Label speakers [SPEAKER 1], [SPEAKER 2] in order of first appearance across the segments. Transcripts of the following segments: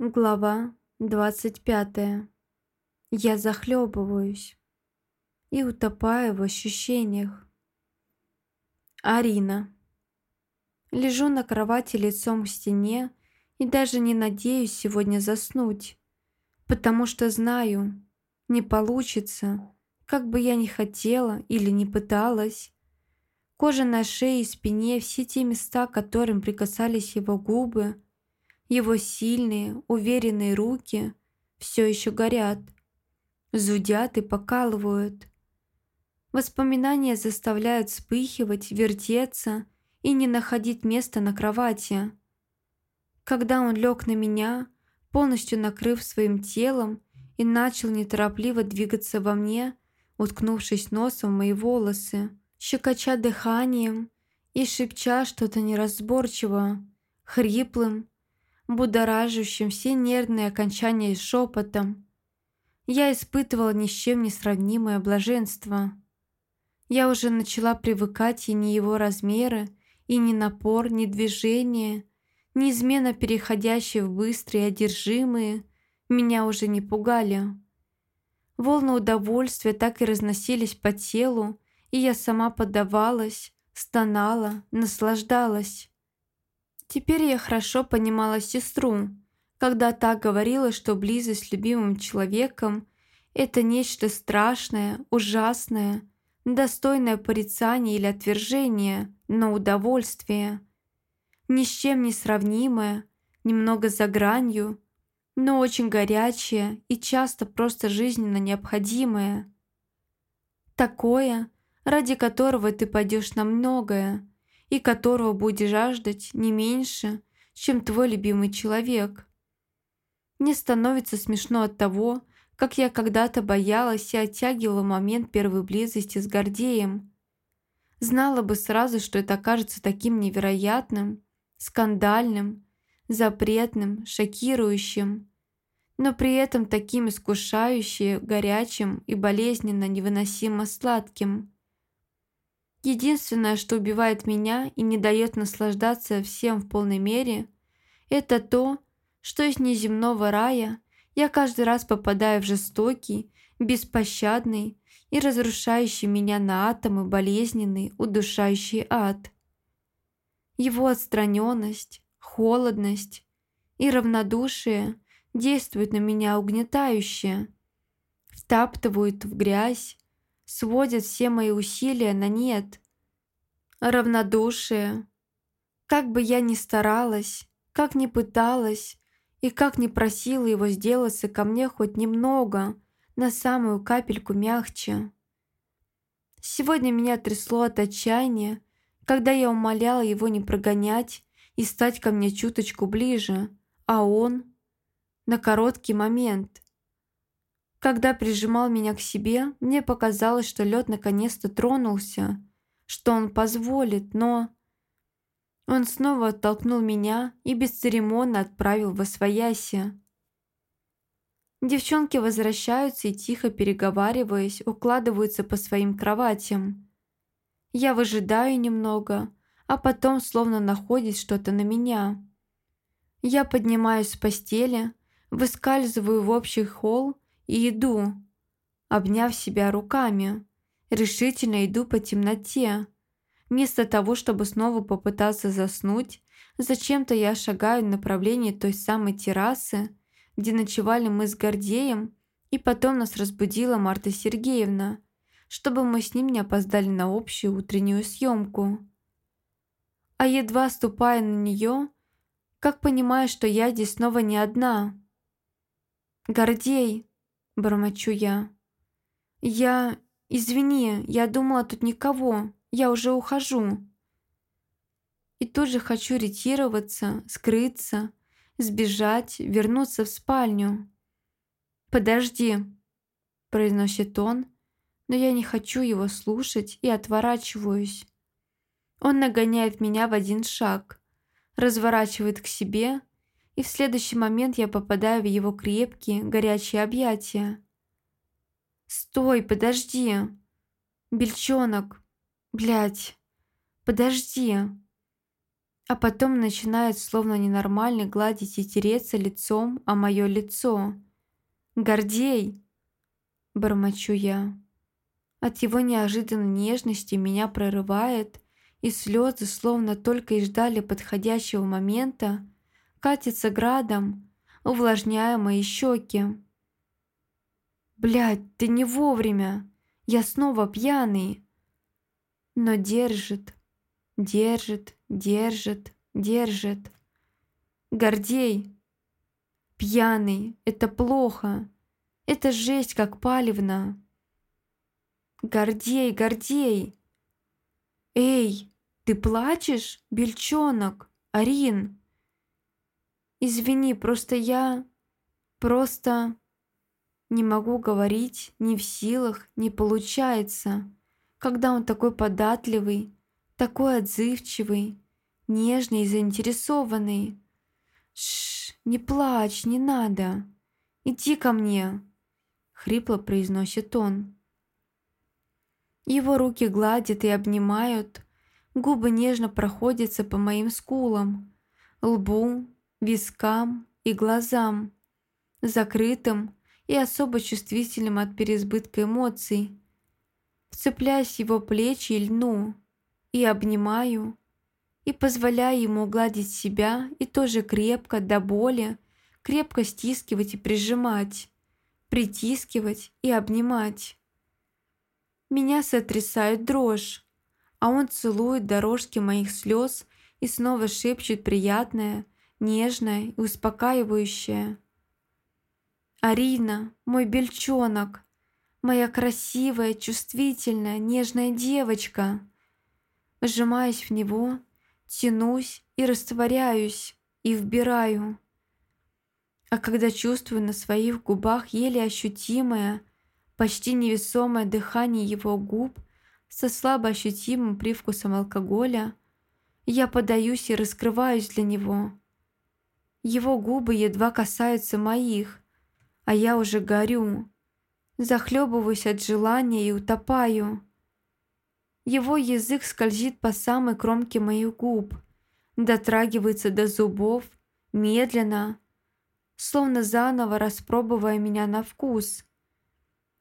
[SPEAKER 1] Глава 25. Я захлебываюсь и утопаю в ощущениях. Арина. Лежу на кровати лицом к стене и даже не надеюсь сегодня заснуть, потому что знаю, не получится, как бы я ни хотела или не пыталась. Кожа на шее и спине, все те места, которым прикасались его губы – его сильные, уверенные руки все еще горят, зудят и покалывают. Воспоминания заставляют вспыхивать, вертеться и не находить места на кровати. Когда он лег на меня, полностью накрыв своим телом и начал неторопливо двигаться во мне, уткнувшись носом в мои волосы, щекоча дыханием и шепча что-то неразборчиво, хриплым, будоражащим все нервные окончания шепотом. Я испытывала ни с чем не сравнимое блаженство. Я уже начала привыкать и ни его размеры, и ни напор, ни движение, неизменно переходящие в быстрые одержимые, меня уже не пугали. Волны удовольствия так и разносились по телу, и я сама поддавалась, стонала, наслаждалась. Теперь я хорошо понимала сестру, когда та говорила, что близость с любимым человеком – это нечто страшное, ужасное, достойное порицания или отвержения, но удовольствие. Ни с чем не сравнимое, немного за гранью, но очень горячее и часто просто жизненно необходимое. Такое, ради которого ты пойдешь на многое, и которого будешь жаждать не меньше, чем твой любимый человек. Мне становится смешно от того, как я когда-то боялась и оттягивала момент первой близости с Гордеем. Знала бы сразу, что это окажется таким невероятным, скандальным, запретным, шокирующим, но при этом таким искушающим, горячим и болезненно невыносимо сладким. Единственное, что убивает меня и не дает наслаждаться всем в полной мере, это то, что из неземного рая я каждый раз попадаю в жестокий, беспощадный и разрушающий меня на атомы болезненный, удушающий ад. Его отстраненность, холодность и равнодушие действуют на меня угнетающе, втаптывают в грязь, сводит все мои усилия на нет. Равнодушие. Как бы я ни старалась, как ни пыталась и как ни просила его сделаться ко мне хоть немного, на самую капельку мягче. Сегодня меня трясло от отчаяния, когда я умоляла его не прогонять и стать ко мне чуточку ближе, а он на короткий момент – когда прижимал меня к себе, мне показалось, что лед наконец-то тронулся, что он позволит, но... Он снова оттолкнул меня и бесцеремонно отправил во свояси. Девчонки возвращаются и, тихо переговариваясь, укладываются по своим кроватям. Я выжидаю немного, а потом словно находит что-то на меня. Я поднимаюсь с постели, выскальзываю в общий холл и иду, обняв себя руками. Решительно иду по темноте. Вместо того, чтобы снова попытаться заснуть, зачем-то я шагаю в направлении той самой террасы, где ночевали мы с Гордеем, и потом нас разбудила Марта Сергеевна, чтобы мы с ним не опоздали на общую утреннюю съемку. А едва ступая на нее, как понимаю, что я здесь снова не одна. «Гордей!» Бормочу я. «Я... Извини, я думала, тут никого. Я уже ухожу». И тут же хочу ретироваться, скрыться, сбежать, вернуться в спальню. «Подожди», – произносит он, но я не хочу его слушать и отворачиваюсь. Он нагоняет меня в один шаг, разворачивает к себе и в следующий момент я попадаю в его крепкие, горячие объятия. «Стой, подожди! Бельчонок! Блядь! Подожди!» а потом начинает словно ненормально гладить и тереться лицом о мое лицо. «Гордей!» – бормочу я. От его неожиданной нежности меня прорывает, и слезы, словно только и ждали подходящего момента, катятся градом, увлажняя мои щеки. «Блядь, ты не вовремя! Я снова пьяный!» Но держит, держит, держит, держит. Гордей! Пьяный, это плохо. Это жесть, как палевно. Гордей, Гордей! Эй, ты плачешь, бельчонок, Арин? Извини, просто я... Просто... Не могу говорить, не в силах, не получается. Когда он такой податливый, такой отзывчивый, нежный и заинтересованный. Шш, не плачь, не надо. Иди ко мне, хрипло произносит он. Его руки гладят и обнимают, губы нежно проходятся по моим скулам, лбу, вискам и глазам, закрытым и особо чувствительным от переизбытка эмоций. Вцепляюсь в его плечи и льну, и обнимаю, и позволяю ему гладить себя и тоже крепко, до боли, крепко стискивать и прижимать, притискивать и обнимать. Меня сотрясает дрожь, а он целует дорожки моих слез и снова шепчет приятное, нежное и успокаивающее. «Арина, мой бельчонок, моя красивая, чувствительная, нежная девочка!» Сжимаясь в него, тянусь и растворяюсь, и вбираю. А когда чувствую на своих губах еле ощутимое, Почти невесомое дыхание его губ со слабо ощутимым привкусом алкоголя. Я подаюсь и раскрываюсь для него. Его губы едва касаются моих, а я уже горю. Захлебываюсь от желания и утопаю. Его язык скользит по самой кромке моих губ, дотрагивается до зубов, медленно, словно заново распробуя меня на вкус.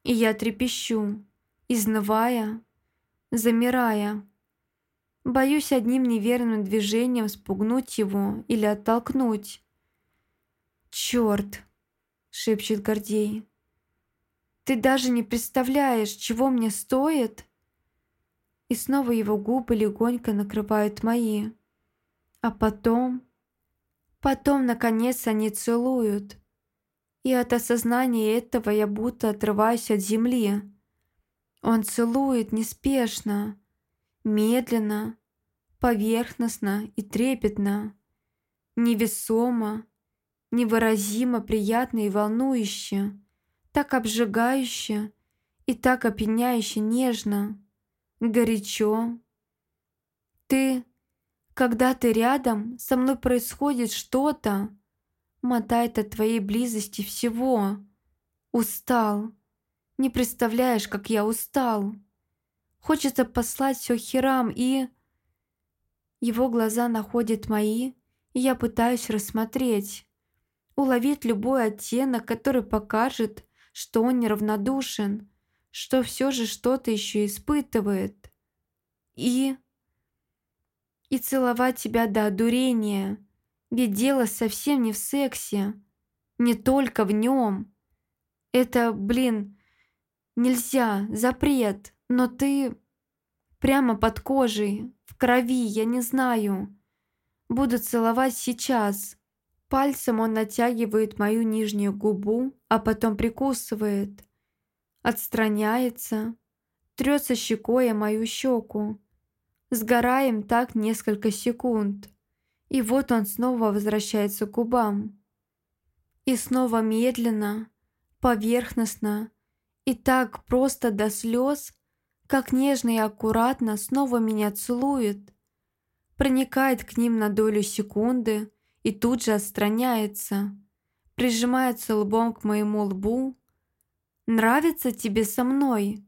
[SPEAKER 1] И я трепещу, изнывая, замирая. Боюсь одним неверным движением спугнуть его или оттолкнуть. «Черт!» — шепчет Гордей. «Ты даже не представляешь, чего мне стоит!» И снова его губы легонько накрывают мои. А потом... Потом, наконец, они целуют и от осознания этого я будто отрываюсь от земли. Он целует неспешно, медленно, поверхностно и трепетно, невесомо, невыразимо приятно и волнующе, так обжигающе и так опьяняюще нежно, горячо. Ты, когда ты рядом, со мной происходит что-то, мотает от твоей близости всего. Устал. Не представляешь, как я устал. Хочется послать все херам и... Его глаза находят мои, и я пытаюсь рассмотреть. Уловить любой оттенок, который покажет, что он неравнодушен, что все же что-то еще испытывает. И... И целовать тебя до одурения ведь дело совсем не в сексе, не только в нем. Это, блин, нельзя, запрет, но ты прямо под кожей, в крови, я не знаю. Буду целовать сейчас. Пальцем он натягивает мою нижнюю губу, а потом прикусывает. Отстраняется, трется щекой о мою щеку. Сгораем так несколько секунд. И вот он снова возвращается к губам. И снова медленно, поверхностно и так просто до слез, как нежно и аккуратно снова меня целует, проникает к ним на долю секунды и тут же отстраняется, прижимается лбом к моему лбу. «Нравится тебе со мной?»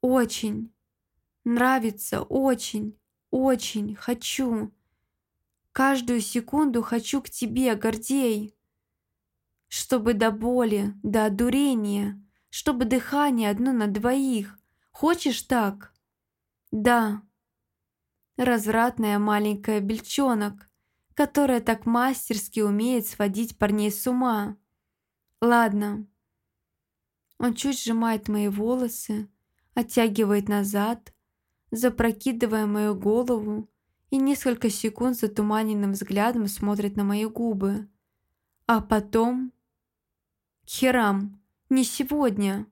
[SPEAKER 1] «Очень. Нравится, очень, очень, хочу». Каждую секунду хочу к тебе, Гордей. Чтобы до боли, до одурения, чтобы дыхание одно на двоих. Хочешь так? Да. Развратная маленькая бельчонок, которая так мастерски умеет сводить парней с ума. Ладно. Он чуть сжимает мои волосы, оттягивает назад, запрокидывая мою голову и несколько секунд затуманенным взглядом смотрит на мои губы. А потом... «Херам, не сегодня!»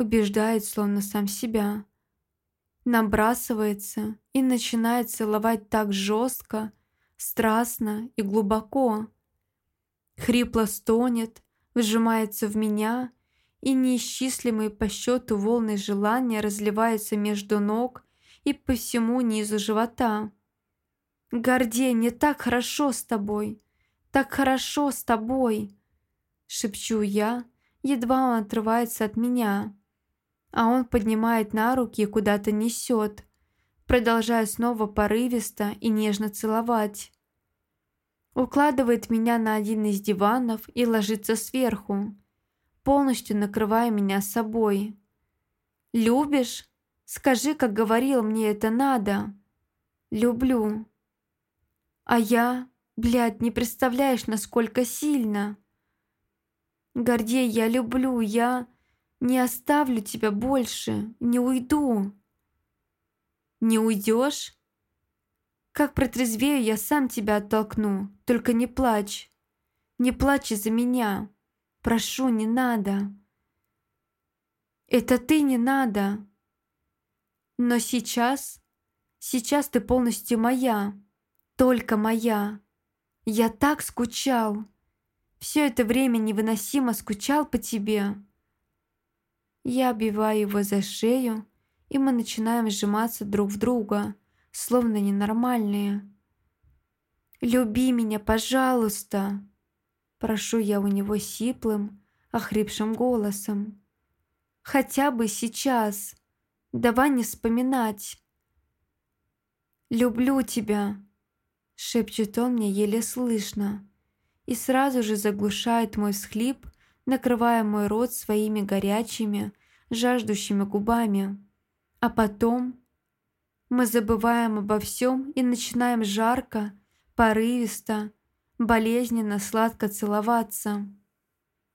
[SPEAKER 1] Убеждает, словно сам себя. Набрасывается и начинает целовать так жестко, страстно и глубоко. Хрипло стонет, вжимается в меня и неисчислимые по счету волны желания разливаются между ног и по всему низу живота. «Гордей, мне так хорошо с тобой! Так хорошо с тобой!» Шепчу я, едва он отрывается от меня. А он поднимает на руки и куда-то несет, продолжая снова порывисто и нежно целовать. Укладывает меня на один из диванов и ложится сверху, полностью накрывая меня собой. «Любишь? Скажи, как говорил, мне это надо». «Люблю». «А я, блядь, не представляешь, насколько сильно». «Гордей, я люблю, я не оставлю тебя больше, не уйду». «Не уйдешь?» «Как протрезвею, я сам тебя оттолкну, только не плачь. Не плачь из-за меня». Прошу, не надо. Это ты не надо. Но сейчас, сейчас ты полностью моя, только моя. Я так скучал. Все это время невыносимо скучал по тебе. Я обиваю его за шею, и мы начинаем сжиматься друг в друга, словно ненормальные. «Люби меня, пожалуйста!» Прошу я у него сиплым, охрипшим голосом. Хотя бы сейчас. Давай не вспоминать. «Люблю тебя», — шепчет он мне еле слышно, и сразу же заглушает мой всхлип, накрывая мой рот своими горячими, жаждущими губами. А потом мы забываем обо всем и начинаем жарко, порывисто, болезненно сладко целоваться.